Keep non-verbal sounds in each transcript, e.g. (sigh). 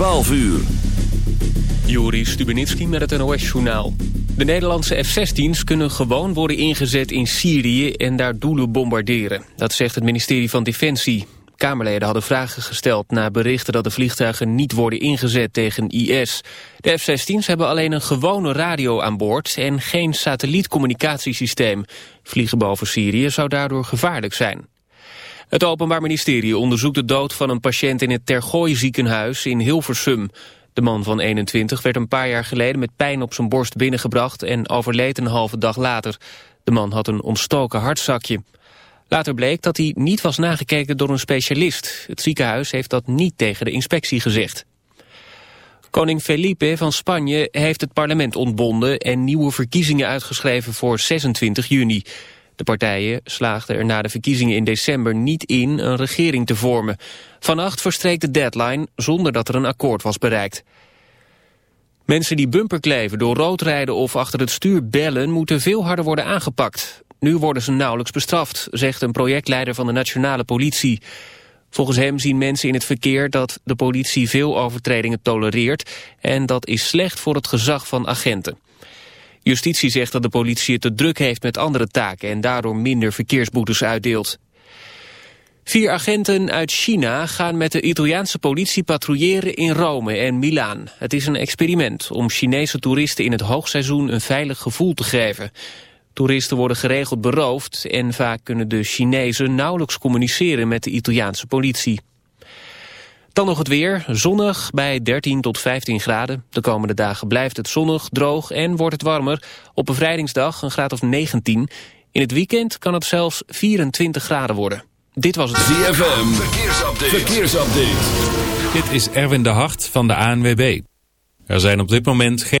12 uur. Juri Stubenitski met het NOS-journaal. De Nederlandse F-16's kunnen gewoon worden ingezet in Syrië en daar doelen bombarderen. Dat zegt het ministerie van Defensie. Kamerleden hadden vragen gesteld na berichten dat de vliegtuigen niet worden ingezet tegen IS. De F-16's hebben alleen een gewone radio aan boord en geen satellietcommunicatiesysteem. Vliegen boven Syrië zou daardoor gevaarlijk zijn. Het Openbaar Ministerie onderzoekt de dood van een patiënt in het Tergooi ziekenhuis in Hilversum. De man van 21 werd een paar jaar geleden met pijn op zijn borst binnengebracht en overleed een halve dag later. De man had een ontstoken hartzakje. Later bleek dat hij niet was nagekeken door een specialist. Het ziekenhuis heeft dat niet tegen de inspectie gezegd. Koning Felipe van Spanje heeft het parlement ontbonden en nieuwe verkiezingen uitgeschreven voor 26 juni. De partijen slaagden er na de verkiezingen in december niet in een regering te vormen. Vannacht verstreek de deadline zonder dat er een akkoord was bereikt. Mensen die bumperkleven door rood rijden of achter het stuur bellen... moeten veel harder worden aangepakt. Nu worden ze nauwelijks bestraft, zegt een projectleider van de nationale politie. Volgens hem zien mensen in het verkeer dat de politie veel overtredingen tolereert... en dat is slecht voor het gezag van agenten. Justitie zegt dat de politie het te druk heeft met andere taken... en daardoor minder verkeersboetes uitdeelt. Vier agenten uit China gaan met de Italiaanse politie patrouilleren in Rome en Milaan. Het is een experiment om Chinese toeristen in het hoogseizoen een veilig gevoel te geven. Toeristen worden geregeld beroofd en vaak kunnen de Chinezen nauwelijks communiceren met de Italiaanse politie. Dan nog het weer, zonnig bij 13 tot 15 graden. De komende dagen blijft het zonnig, droog en wordt het warmer. Op bevrijdingsdag een graad of 19. In het weekend kan het zelfs 24 graden worden. Dit was het ZFM, verkeersupdate. verkeersupdate. Dit is Erwin de Hart van de ANWB. Er zijn op dit moment geen...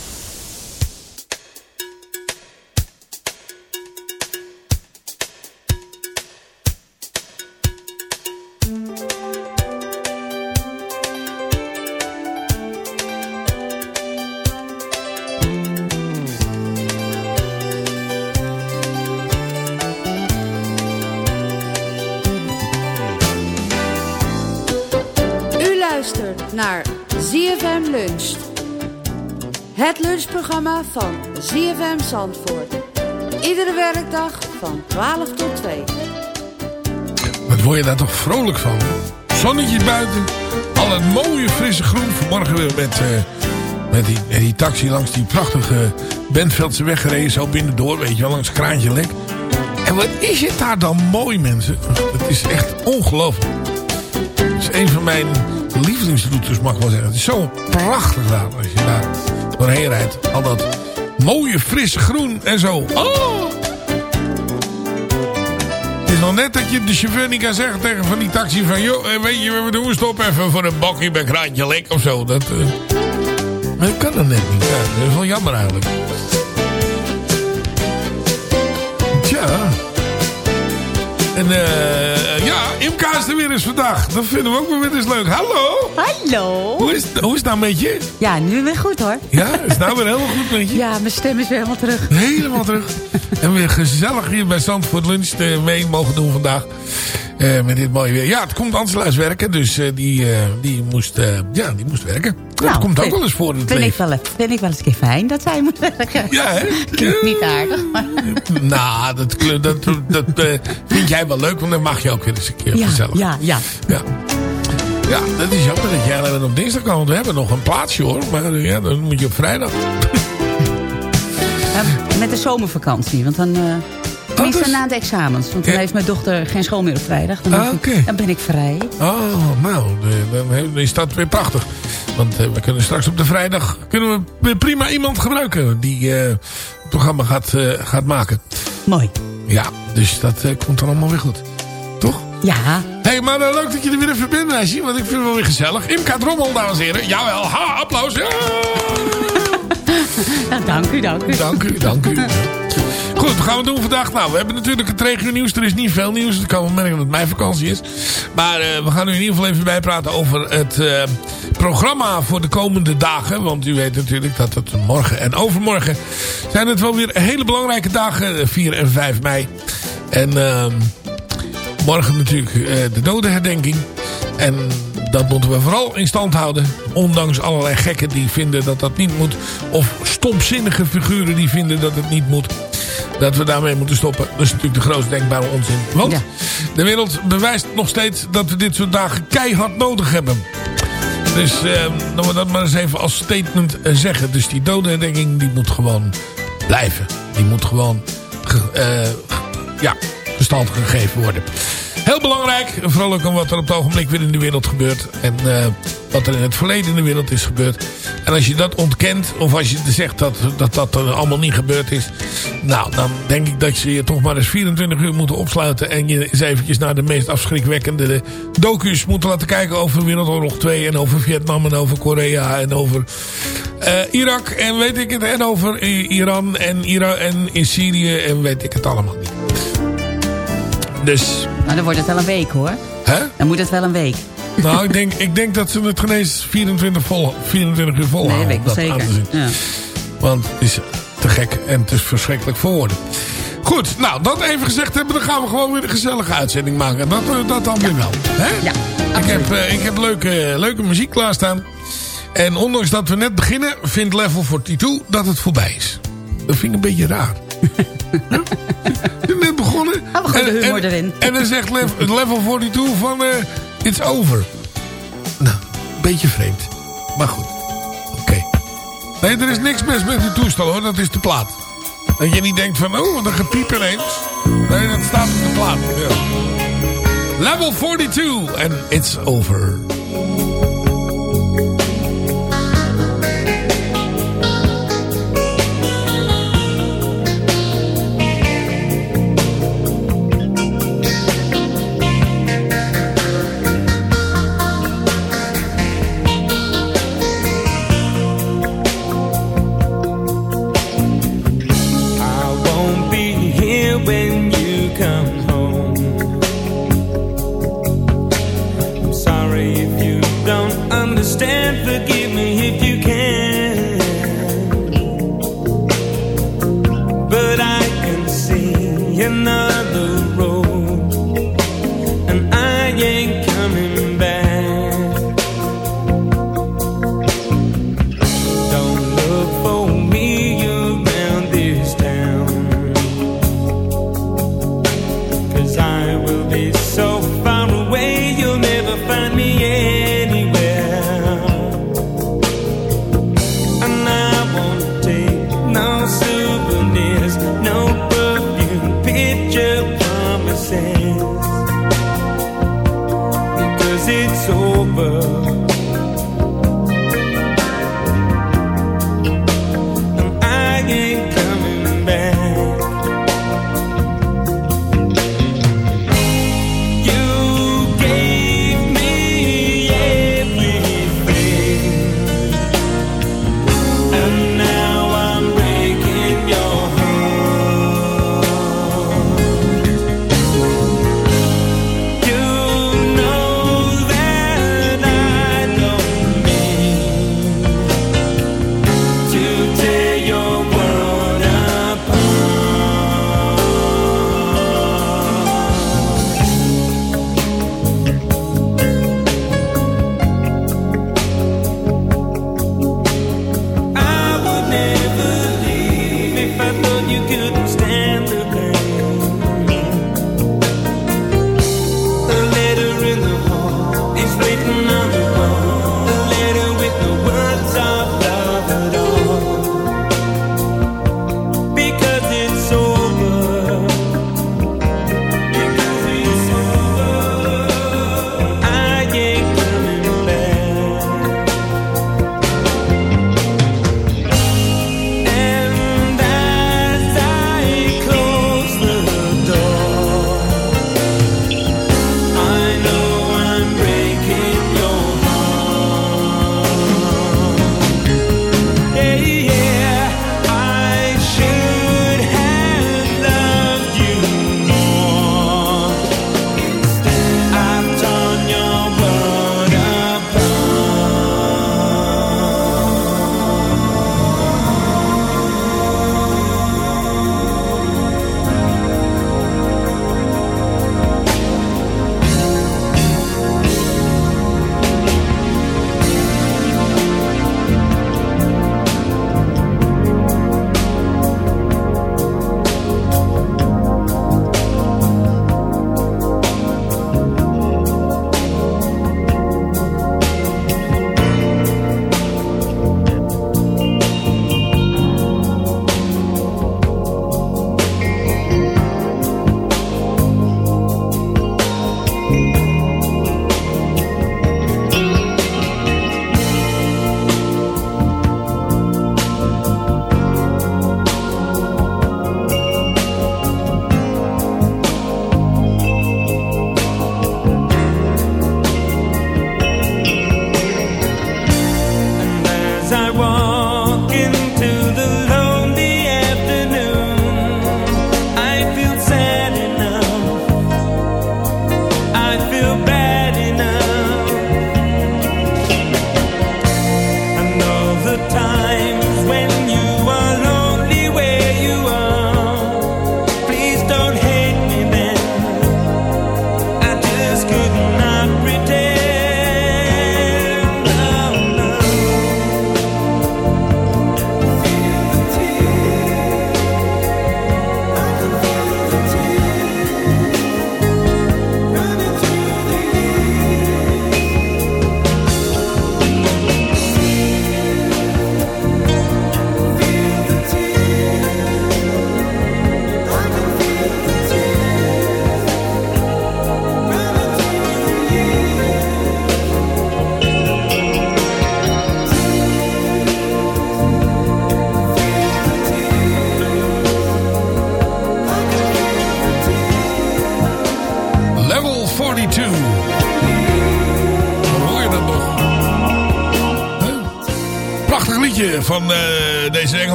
Het lunchprogramma van ZFM Zandvoort. Iedere werkdag van 12 tot 2. Wat word je daar toch vrolijk van? Zonnetje buiten. Al het mooie frisse groen. Vanmorgen weer met, eh, met, die, met die taxi langs die prachtige Bentveldse weg gereden. Zo binnendoor, weet je wel, langs Kraantje Lek. En wat is het daar dan mooi, mensen. Het is echt ongelooflijk. Het is een van mijn lievelingsroutes, mag ik wel zeggen. Het is zo prachtig daar, als je daar doorheen. Al dat mooie fris groen en zo. Oh! Het is nog net dat je de chauffeur niet kan zeggen tegen van die taxi van... joh, eh, weet je we doen? Stop even voor een bakje bij Kraantje Lek of zo. Dat, eh, dat kan dan net niet. Ja, dat is wel jammer eigenlijk. Tja. En eh weer eens vandaag. Dat vinden we ook weer eens leuk. Hallo. Hallo. Hoe is, hoe is het nou met je? Ja, nu weer goed hoor. Ja, is het nou weer helemaal goed met je? Ja, mijn stem is weer helemaal terug. Helemaal terug. en weer gezellig hier bij Zandvoort Lunch uh, mee mogen doen vandaag. Uh, met dit mooie weer. Ja, het komt Anselaars werken. Dus uh, die, uh, die, moest, ja, die moest werken. Nou, dat komt ook wel eens voor in het leven. Ik wel, vind ik wel eens een keer fijn dat zij moet werken. Ja, hè? (laughs) Klinkt niet aardig. Maar. (laughs) nou, dat, dat, vind jij wel leuk. Want dan mag je ook weer eens een keer ja, gezellig. Ja, ja. ja. Ja, dat is jammer dat jij alleen op dinsdag kan. Want we hebben nog een plaatsje hoor. Maar ja, dan moet je op vrijdag. Ja, (laughs) met de zomervakantie. Want dan... Tenminste na de examens. Want dan ja. heeft mijn dochter geen school meer op vrijdag. Dan, ah, okay. dan ben ik vrij. Oh, nou, dan is dat weer prachtig. Want uh, we kunnen straks op de vrijdag kunnen we prima iemand gebruiken die uh, het programma gaat, uh, gaat maken. Mooi. Ja, dus dat komt dan allemaal weer goed. Toch? Ja. Hé, hey, maar leuk dat je er weer even bent, meisje. Want ik vind het wel weer gezellig. Imka Drommel, dames en heren. Jawel, ha, applaus. Ja. nou, (laughs) dank u, dank u. Dank u, dank u. (laughs) Goed, wat gaan we doen vandaag? Nou, we hebben natuurlijk het regio nieuws. Er is niet veel nieuws. Dat kan wel merken dat het mijn vakantie is. Maar uh, we gaan u in ieder geval even bijpraten over het uh, programma voor de komende dagen. Want u weet natuurlijk dat het morgen en overmorgen zijn het wel weer hele belangrijke dagen. 4 en 5 mei. En uh, morgen natuurlijk de dodenherdenking. En dat moeten we vooral in stand houden. Ondanks allerlei gekken die vinden dat dat niet moet. Of stomzinnige figuren die vinden dat het niet moet dat we daarmee moeten stoppen. Dat is natuurlijk de grootste denkbare onzin. Want ja. de wereld bewijst nog steeds dat we dit soort dagen keihard nodig hebben. Dus uh, dan we dat maar eens even als statement zeggen. Dus die dodenherdenking die moet gewoon blijven. Die moet gewoon uh, ja, gestalte gegeven worden. Heel belangrijk, vooral ook om wat er op het ogenblik weer in de wereld gebeurt. En uh, wat er in het verleden in de wereld is gebeurd. En als je dat ontkent, of als je zegt dat dat, dat allemaal niet gebeurd is. Nou, dan denk ik dat je je toch maar eens 24 uur moet opsluiten. En je eens eventjes naar de meest afschrikwekkende docu's moet laten kijken over Wereldoorlog 2. En over Vietnam en over Korea en over uh, Irak en weet ik het. En over Iran en, Ira en in Syrië en weet ik het allemaal niet. Dus... Nou, dan wordt het wel een week hoor. Hè? Dan moet het wel een week. Nou, ik (laughs) denk, ik denk dat ze het geen eens 24, vol, 24 uur volhouden. Nee, weet ik zeker. Ja. Want het is te gek en het is verschrikkelijk voor woorden. Goed, nou, dat even gezegd hebben, dan gaan we gewoon weer een gezellige uitzending maken. Dat, dat dan weer wel. Hè? Ja, ik heb, uh, ik heb leuke, leuke muziek klaarstaan. En ondanks dat we net beginnen, vindt Level 42 dat het voorbij is. Dat vind ik een beetje raar. (laughs) net begonnen. Humor en, erin. En dan zegt level, level 42 van... Uh, it's over. Nou, beetje vreemd. Maar goed. Oké. Okay. Nee, er is niks mis met uw toestel hoor. Dat is de plaat. Dat je niet denkt van... Oh, wat een gepiep ineens. Nee, dat staat op de plaat. Ja. Level 42. En it's over.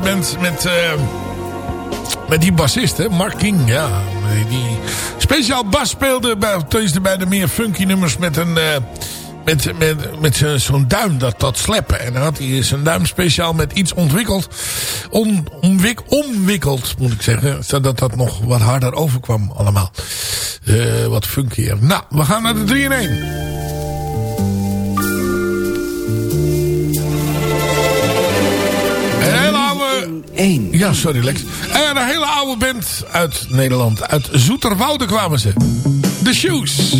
Engelse band met, met die bassist, hè, Mark King. Ja, die speciaal bas speelde bij, bij de meer funky nummers met een met, met, met zo'n duim, dat, dat sleppen. En dan had hij zijn duim speciaal met iets ontwikkeld. On, omwik, omwikkeld, moet ik zeggen. Zodat dat nog wat harder overkwam allemaal. Uh, wat funkier. Nou, we gaan naar de 3 in 1. 1. Ja, sorry Lex. En een hele oude band uit Nederland. Uit Zoeterwoude kwamen ze. The Shoes.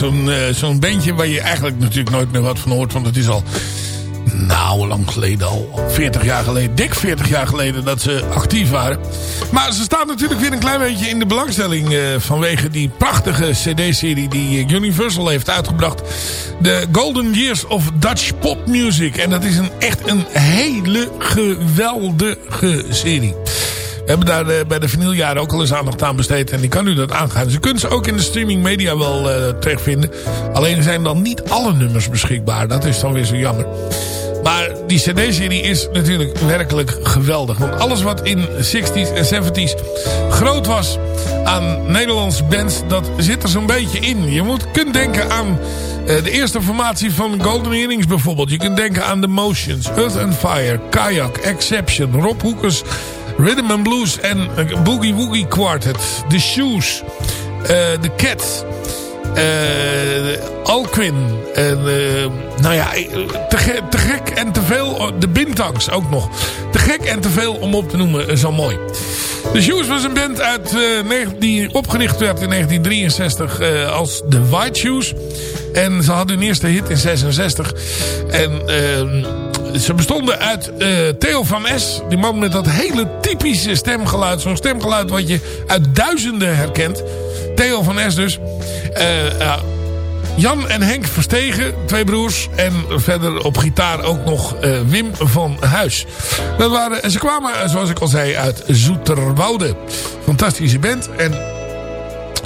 Zo'n uh, zo'n bandje waar je eigenlijk natuurlijk nooit meer wat van hoort. Want het is al nou lang geleden al. 40 jaar geleden. Dik 40 jaar geleden dat ze actief waren. Maar ze staan natuurlijk weer een klein beetje in de belangstelling. Uh, vanwege die prachtige cd-serie die Universal heeft uitgebracht. De Golden Years of Dutch Pop Music. En dat is een, echt een hele geweldige serie. Hebben daar uh, bij de vinyljaren ook al eens aandacht aan besteed. En die kan u dat aangaan. U kunt ze ook in de streaming media wel uh, terugvinden. Alleen zijn dan niet alle nummers beschikbaar. Dat is dan weer zo jammer. Maar die cd-serie is natuurlijk werkelijk geweldig. Want alles wat in 60s en 70s groot was aan Nederlandse bands... dat zit er zo'n beetje in. Je moet, kunt denken aan uh, de eerste formatie van Golden Earrings bijvoorbeeld. Je kunt denken aan The Motions, Earth and Fire, Kayak, Exception, Rob Hoekers... Rhythm and Blues en Boogie Woogie Quartet. The Shoes. Uh, The Cats. Uh, Alquin. En, uh, nou ja, te, ge te, gek en te veel. De Bintangs ook nog. Te gek en te veel om op te noemen. Zo mooi. The Shoes was een band uit, die opgericht werd in 1963 als The White Shoes. En ze hadden hun eerste hit in 66. En ehm, ze bestonden uit uh, Theo van S. Die man met dat hele typische stemgeluid. Zo'n stemgeluid wat je uit duizenden herkent. Theo van S dus. Uh, Jan en Henk Verstegen, twee broers. En verder op gitaar ook nog Wim van Huis. Dat waren, en ze kwamen, zoals ik al zei, uit Zoeterwoude. Fantastische band. En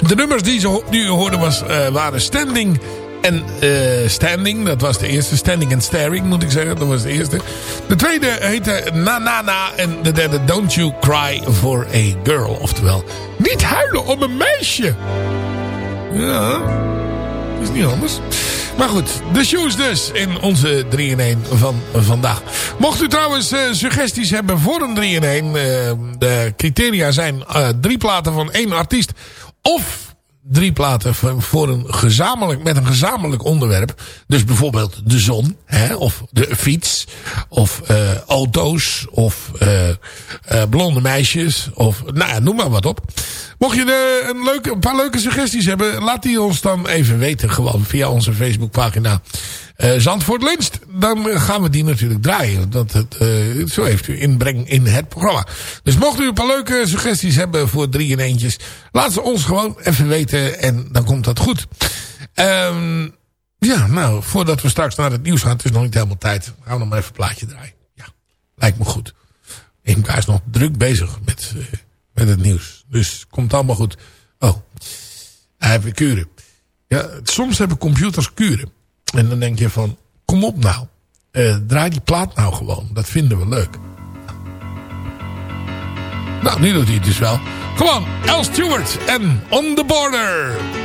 de nummers die, ze, die u hoorde was, waren Standing en uh, Standing. Dat was de eerste. Standing and Staring moet ik zeggen. Dat was de eerste. De tweede heette Na Na Na. En de derde Don't You Cry For A Girl. Oftewel, niet huilen om een meisje. Ja, is niet anders. Maar goed, de shoes dus in onze 3-in-1 van vandaag. Mocht u trouwens uh, suggesties hebben voor een 3-in-1. Uh, de criteria zijn drie platen van één artiest. Of drie platen voor een gezamenlijk, met een gezamenlijk onderwerp. Dus bijvoorbeeld de zon, hè, of de fiets, of uh, auto's, of uh, uh, blonde meisjes, of nou ja, noem maar wat op. Mocht je de, een, een paar leuke suggesties hebben, laat die ons dan even weten. Gewoon via onze Facebookpagina uh, Zandvoort Luncht. Dan gaan we die natuurlijk draaien. Dat, het, uh, zo heeft u inbreng in het programma. Dus mocht u een paar leuke suggesties hebben voor drie in eentjes. Laat ze ons gewoon even weten en dan komt dat goed. Um, ja, nou, voordat we straks naar het nieuws gaan. Het is nog niet helemaal tijd. Gaan we nog maar even een plaatje draaien. Ja, lijkt me goed. Imka is nog druk bezig met, met het nieuws. Dus komt allemaal goed. Oh, hij heeft weer kuren. Ja, soms hebben computers kuren. En dan denk je van, kom op nou. Uh, draai die plaat nou gewoon. Dat vinden we leuk. Nou, nu doet hij het dus wel. Kom on, L. Stewart en On The Border.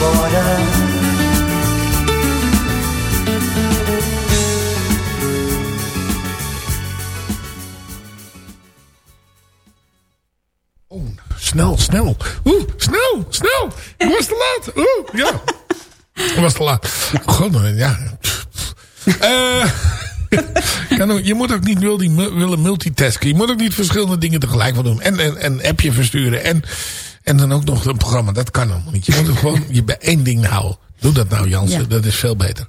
Border. Oh, snel, snel. Oeh, snel, snel. Ik was te laat. Oeh, ja. (laughs) Ik was te laat. God, ja. uh, je moet ook niet willen multitasken. Je moet ook niet verschillende dingen tegelijk van doen. En een en appje versturen. En, en dan ook nog een programma. Dat kan allemaal niet. Je moet gewoon (laughs) je bij één ding houden. Doe dat nou Jansen. Dat is veel beter.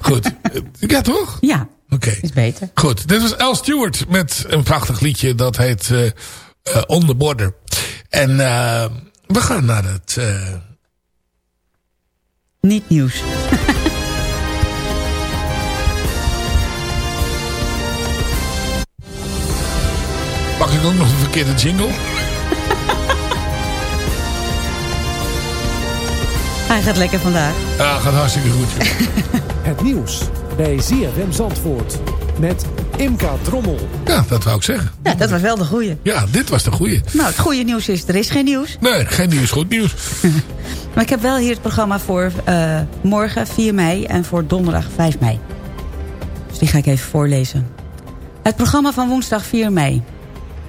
Goed. (laughs) Ja toch? Ja. Oké. Is beter. Goed. Dit was Al Stewart met een prachtig liedje. Dat heet uh, uh, On The Border. En we gaan naar het... Niet nieuws. (laughs) Pak ik ook nog een verkeerde jingle? Hij gaat lekker vandaag. Ja, gaat hartstikke goed. (laughs) het nieuws bij ZFM Zandvoort met Imka Drommel. Ja, dat wou ik zeggen. Ja, dat was wel de goeie. Ja, dit was de goeie. Nou, het goede nieuws is, er is geen nieuws. Nee, geen nieuws, goed nieuws. (laughs) maar ik heb wel hier het programma voor uh, morgen 4 mei en voor donderdag 5 mei. Dus die ga ik even voorlezen. Het programma van woensdag 4 mei.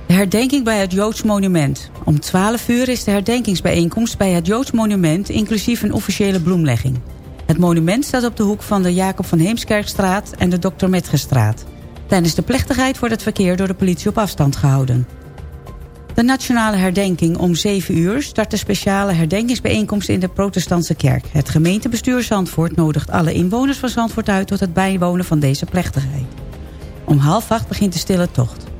De herdenking bij het Joods Monument. Om 12 uur is de herdenkingsbijeenkomst bij het Joods Monument... inclusief een officiële bloemlegging. Het monument staat op de hoek van de Jacob van Heemskerkstraat en de Dr. Metgestraat. Tijdens de plechtigheid wordt het verkeer door de politie op afstand gehouden. De nationale herdenking om 7 uur start de speciale herdenkingsbijeenkomst in de protestantse kerk. Het gemeentebestuur Zandvoort nodigt alle inwoners van Zandvoort uit tot het bijwonen van deze plechtigheid. Om half acht begint de stille tocht.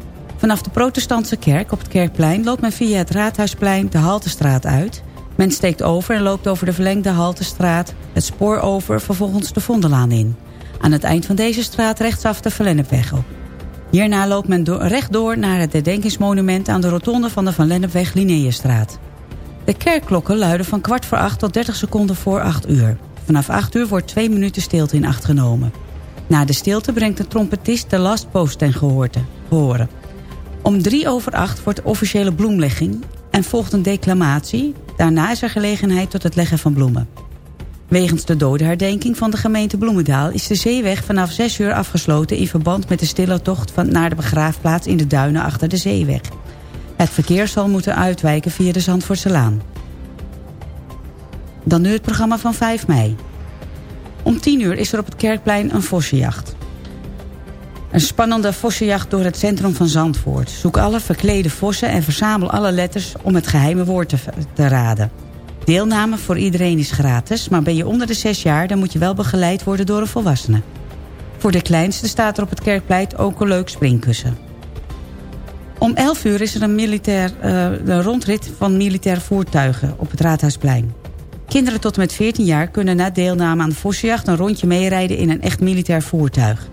Vanaf de protestantse kerk op het kerkplein loopt men via het Raadhuisplein de Haltestraat uit. Men steekt over en loopt over de verlengde Haltestraat, het spoor over, vervolgens de Vondelaan in. Aan het eind van deze straat rechtsaf de Verlennepweg op. Hierna loopt men do rechtdoor naar het herdenkingsmonument aan de rotonde van de Van Lennepweg Linnaeusstraat. De kerkklokken luiden van kwart voor acht tot 30 seconden voor acht uur. Vanaf acht uur wordt twee minuten stilte in acht genomen. Na de stilte brengt de trompetist de last post ten gehoren. Om drie over acht wordt de officiële bloemlegging en volgt een declamatie. Daarna is er gelegenheid tot het leggen van bloemen. Wegens de dodenherdenking van de gemeente Bloemendaal... is de zeeweg vanaf 6 uur afgesloten... in verband met de stille tocht van naar de begraafplaats... in de duinen achter de zeeweg. Het verkeer zal moeten uitwijken via de Zandvoortse Laan. Dan nu het programma van 5 mei. Om 10 uur is er op het Kerkplein een vossenjacht. Een spannende vossenjacht door het centrum van Zandvoort. Zoek alle verklede vossen en verzamel alle letters om het geheime woord te, raden. Deelname voor iedereen is gratis, maar ben je onder de 6 jaar... dan moet je wel begeleid worden door een volwassene. Voor de kleinste staat er op het kerkpleit ook een leuk springkussen. Om 11 uur is er een, militair, uh, een rondrit van militaire voertuigen op het Raadhuisplein. Kinderen tot en met 14 jaar kunnen na deelname aan de vossenjacht... een rondje meerijden in een echt militair voertuig.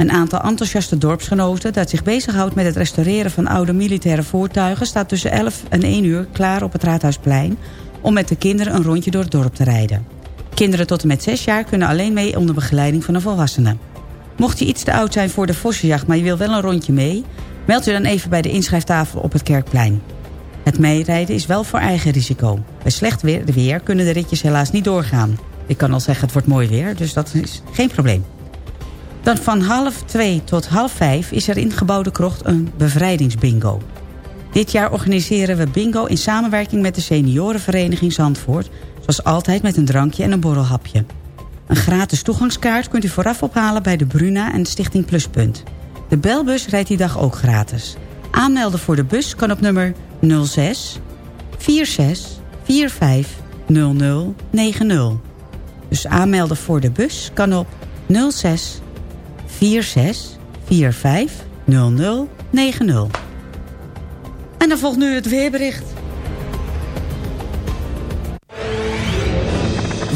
Een aantal enthousiaste dorpsgenoten dat zich bezighoudt met het restaureren van oude militaire voertuigen... staat tussen 11 en 1 uur klaar op het Raadhuisplein om met de kinderen een rondje door het dorp te rijden. Kinderen tot en met 6 jaar kunnen alleen mee onder begeleiding van een volwassene. Mocht je iets te oud zijn voor de vossenjacht, maar je wil wel een rondje mee... meld je dan even bij de inschrijftafel op het Kerkplein. Het meerijden is wel voor eigen risico. Bij slecht weer, weer kunnen de ritjes helaas niet doorgaan. Ik kan al zeggen, het wordt mooi weer, dus dat is geen probleem. Dan van half twee tot half vijf is er in gebouwde krocht een bevrijdingsbingo. Dit jaar organiseren we bingo in samenwerking met de seniorenvereniging Zandvoort... zoals altijd met een drankje en een borrelhapje. Een gratis toegangskaart kunt u vooraf ophalen bij de Bruna en Stichting Pluspunt. De belbus rijdt die dag ook gratis. Aanmelden voor de bus kan op nummer 06 46 45 0090. Dus aanmelden voor de bus kan op 06 46 45 0090. En dan volgt nu het weerbericht.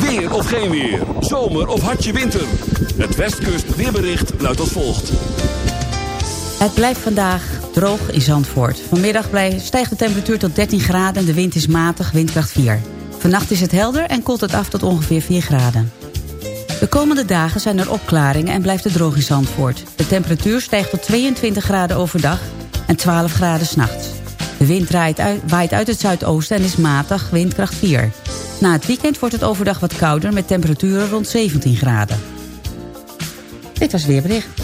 Weer of geen weer. Zomer of hartje winter. Het Westkust weerbericht luidt als volgt. Het blijft vandaag droog in Zandvoort. Vanmiddag stijgt de temperatuur tot 13 graden en de wind is matig, windkracht 4. Vannacht is het helder en koelt het af tot ongeveer 4 graden. De komende dagen zijn er opklaringen en blijft het droog in Zandvoort. De temperatuur stijgt tot 22 graden overdag en 12 graden s'nachts. De wind waait uit het zuidoosten en is matig, windkracht 4. Na het weekend wordt het overdag wat kouder met temperaturen rond 17 graden. Dit was weerbericht.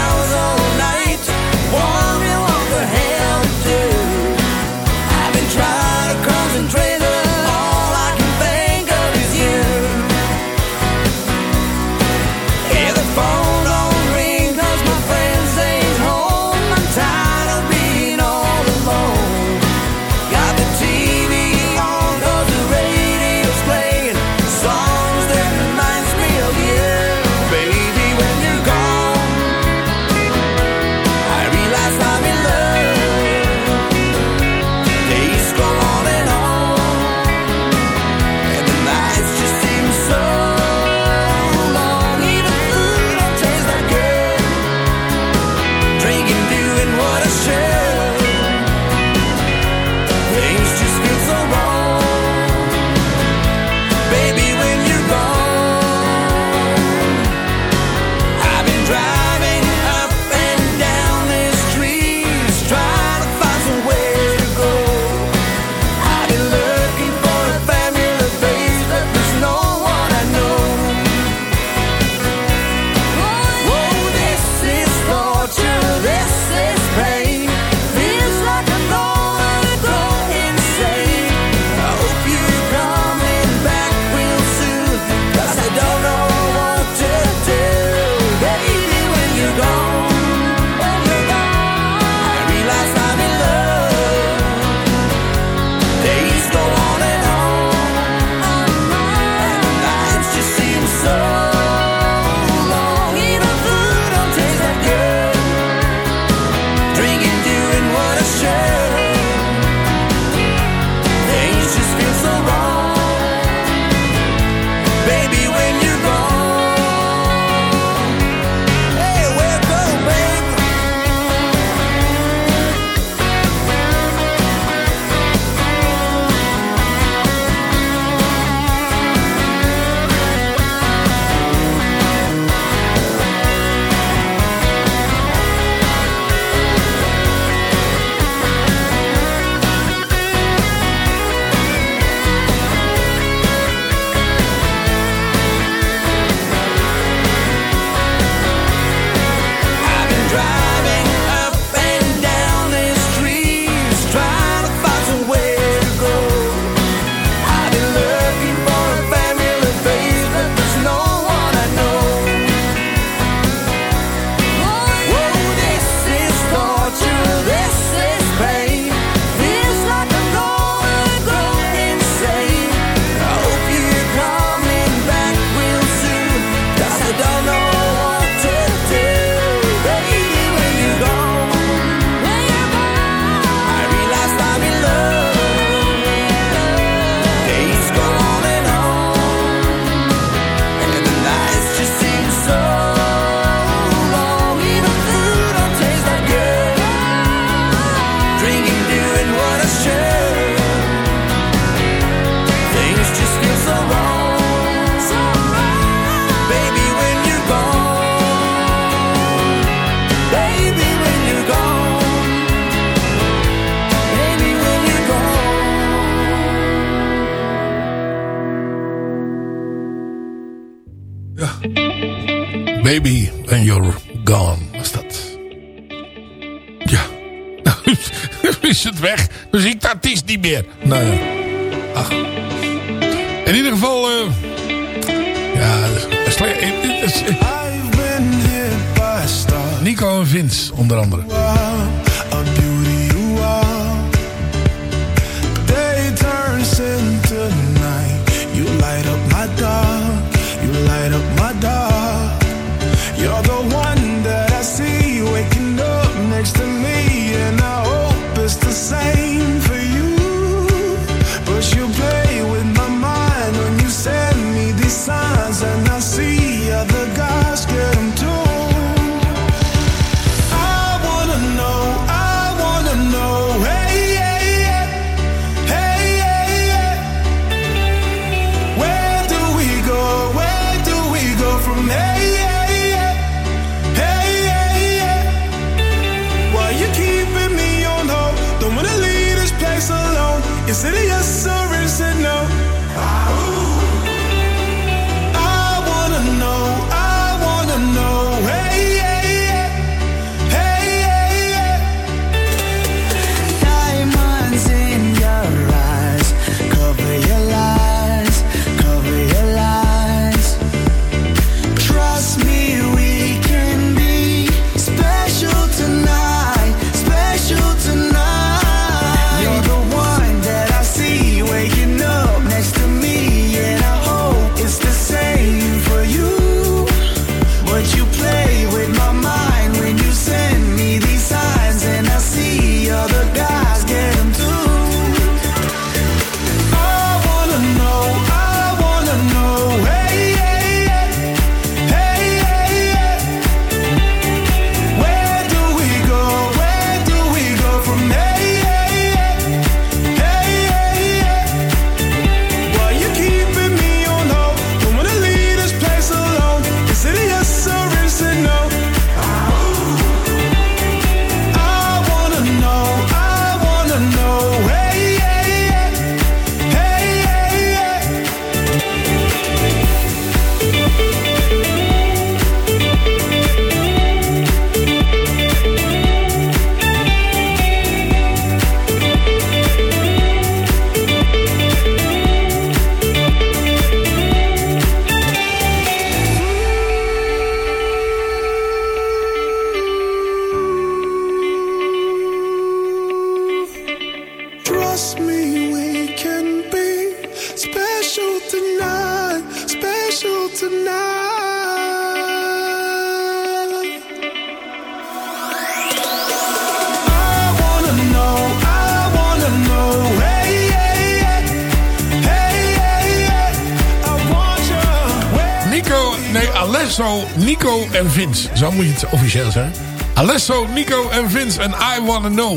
en Vince. Zo moet je het officieel zeggen. Alesso, Nico en Vince en I Wanna Know.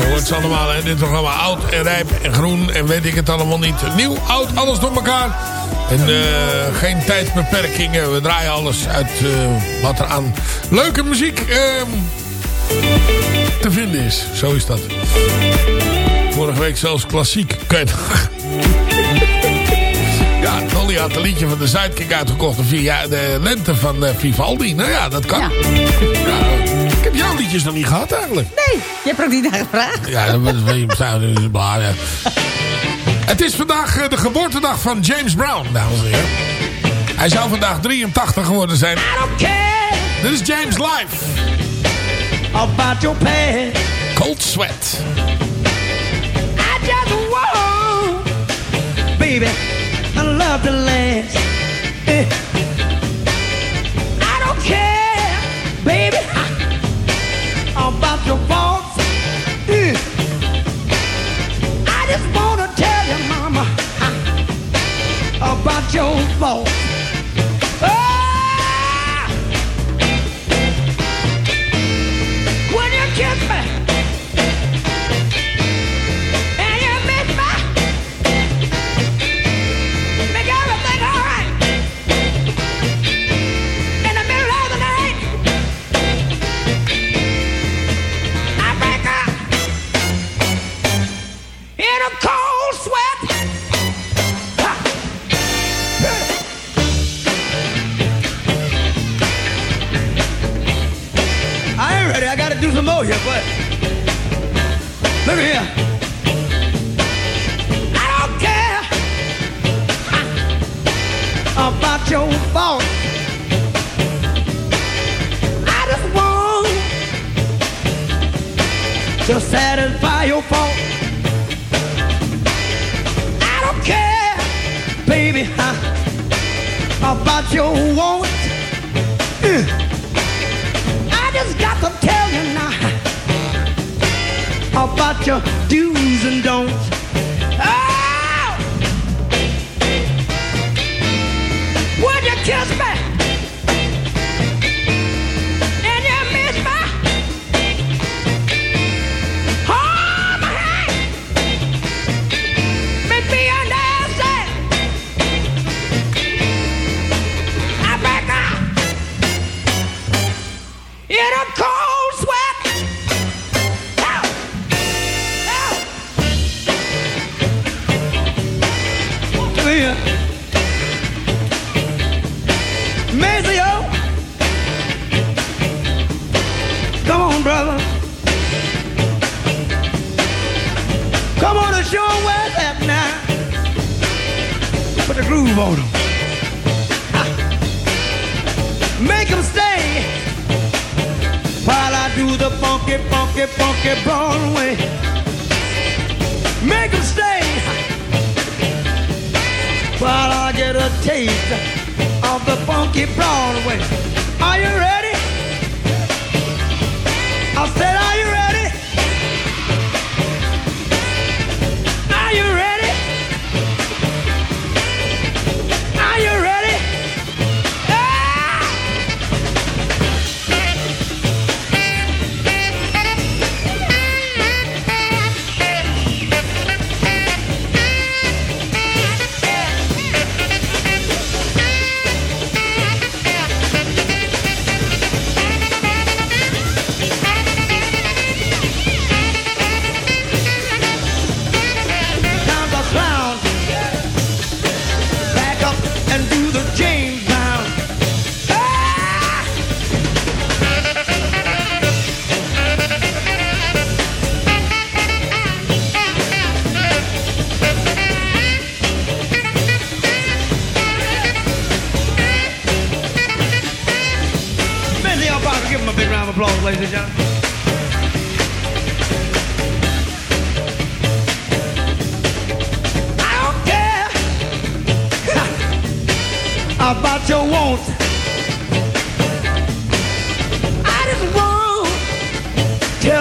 Je ze allemaal in dit programma oud en rijp en groen en weet ik het allemaal niet. Nieuw, oud, alles door elkaar. En eh, geen tijdsbeperkingen. We draaien alles uit eh, wat er aan leuke muziek ehm, te vinden is. Zo is dat. Vorige week zelfs klassiek. Dolly had een liedje van de Zuidkik uitgekocht. of via de lente van eh, Vivaldi. Nou ja, dat kan. Ja. ik heb jouw liedjes nog niet gehad eigenlijk. Nee, je hebt er ook niet naar gevraagd. Ja, dat is een maar, ja. Het is vandaag eh, de geboortedag van James Brown, dames en heren. Hij zou vandaag 83 geworden zijn. Dit is James Live. About your past. Cold Sweat. I just want, baby, I love to last. Eh. The funky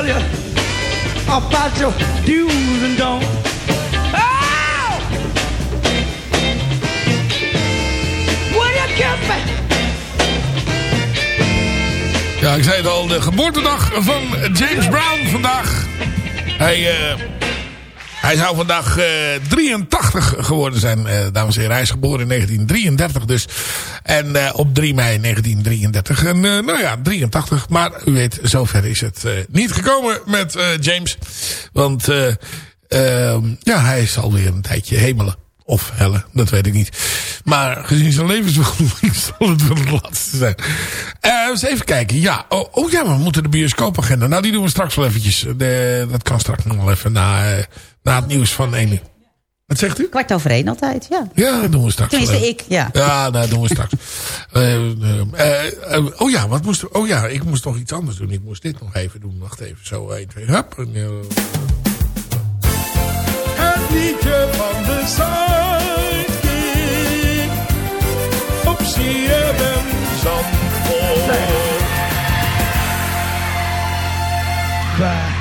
tell you about your do's and don'ts. Oh! Ja, ik zei het al, de geboortedag van James Brown vandaag. Hij... Uh, hij zou vandaag eh, 83 geworden zijn, eh, dames en heren. Hij is geboren in 1933 dus. En eh, op 3 mei 1933. En nou ja, 83. Maar u weet, zover is het niet gekomen met James. Want ehm, ja, hij is alweer een tijdje hemelen. Of helle, dat weet ik niet. Maar gezien zijn levensbehoefte (laughs) zal het wel het laatste zijn. Uh, eens even kijken. Ja, oh, oh, ja, we moeten de bioscoopagenda. Nou, die doen we straks wel eventjes. Eh, de, dat kan straks nog wel even na, eh, na het nieuws van 1. Wat zegt u? Kwart over één altijd, ja. Ja, dat doen we straks. Tenminste, ik, ja. Ja, dat doen we straks. (laughs) Oh ja, wat moest... Oh ja, ik moest toch iets anders doen. Ik moest dit nog even doen. Wacht even, zo, 1, twee, hup liedje van de Sidekick. Op CFM Zandvoort. Bye.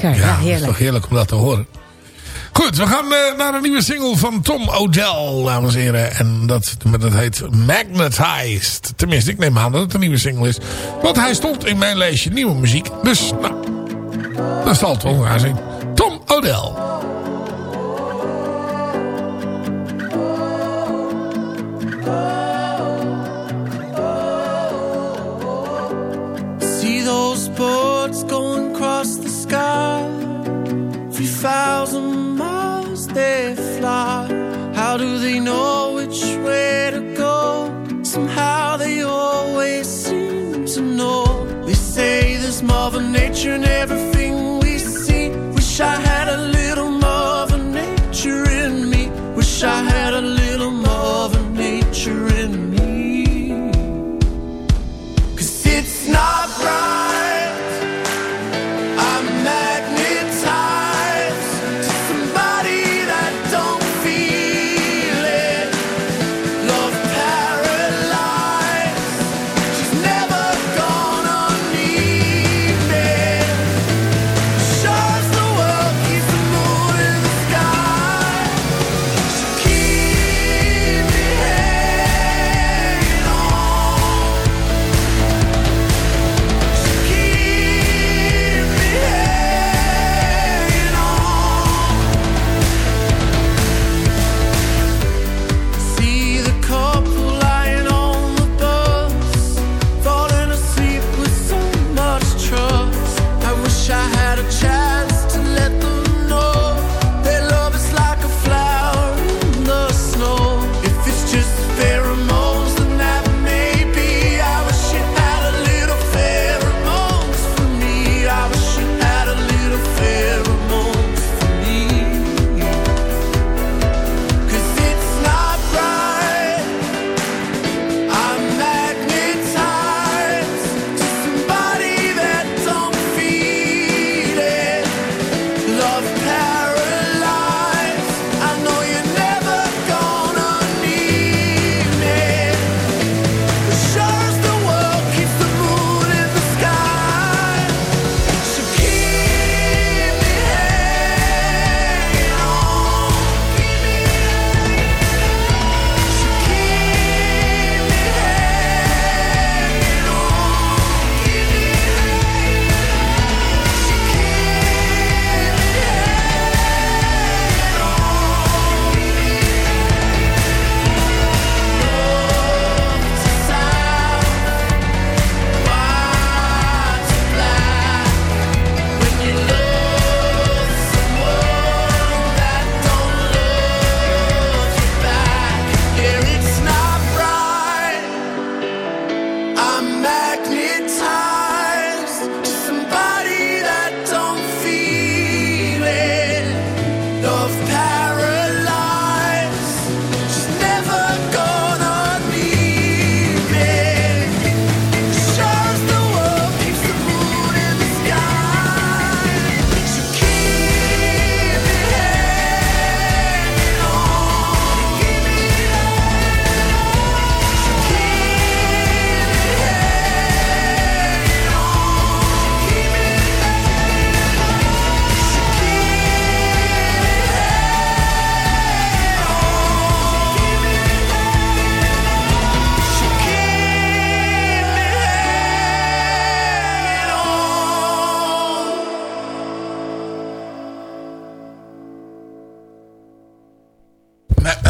Ja. Ja, Het is heerlijk. toch heerlijk om dat te horen. Goed, we gaan eh, naar een nieuwe single van Tom O'Dell, dames en heren. En dat, dat heet Magnetized. Tenminste, ik neem aan dat het een nieuwe single is. Want hij stond in mijn lijstje nieuwe muziek. Dus, nou, dat zal het wel raar zijn. Tom O'Dell. You never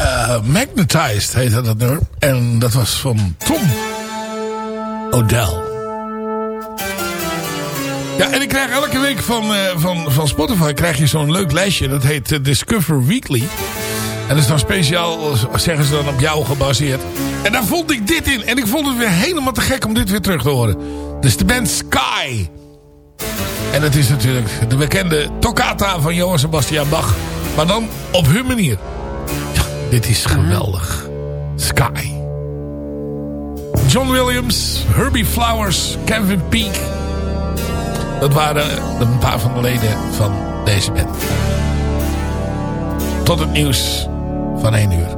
Eh, Magnetized heette dat nummer. En dat was van Tom O'Dell. Ja, en ik krijg elke week van, eh, van, van Spotify krijg je zo'n leuk lijstje. Dat heet eh, Discover Weekly. En dat is dan speciaal, zeggen ze dan, op jou gebaseerd. En daar vond ik dit in. En ik vond het weer helemaal te gek om dit weer terug te horen. Dus de band Sky. En het is natuurlijk de bekende toccata van Johann Sebastian Bach. Maar dan op hun manier. Dit is geweldig. Sky. John Williams, Herbie Flowers, Kevin Peak. Dat waren een paar van de leden van deze band. Tot het nieuws van 1 uur.